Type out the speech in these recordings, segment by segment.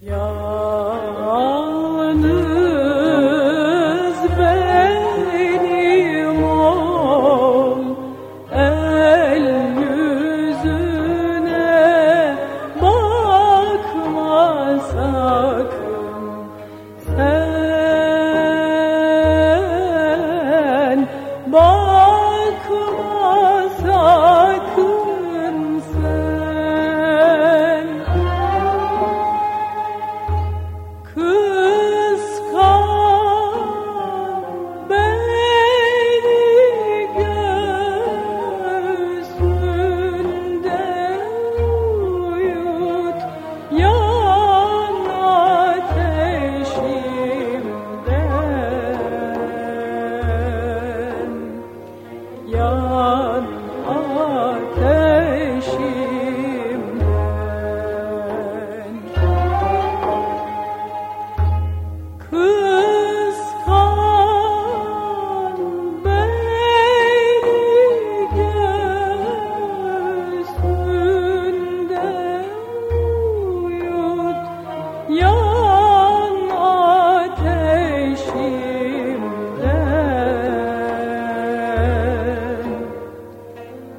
Yeah.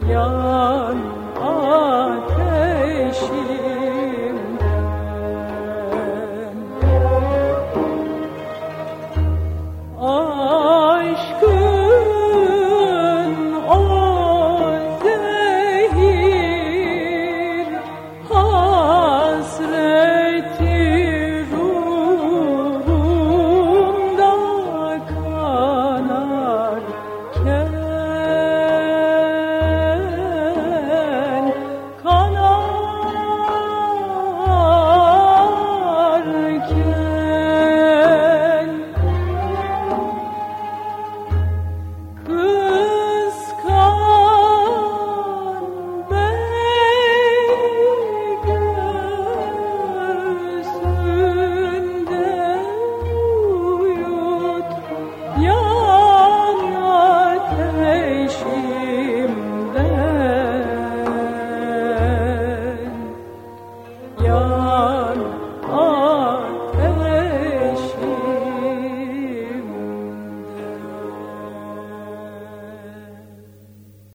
人 영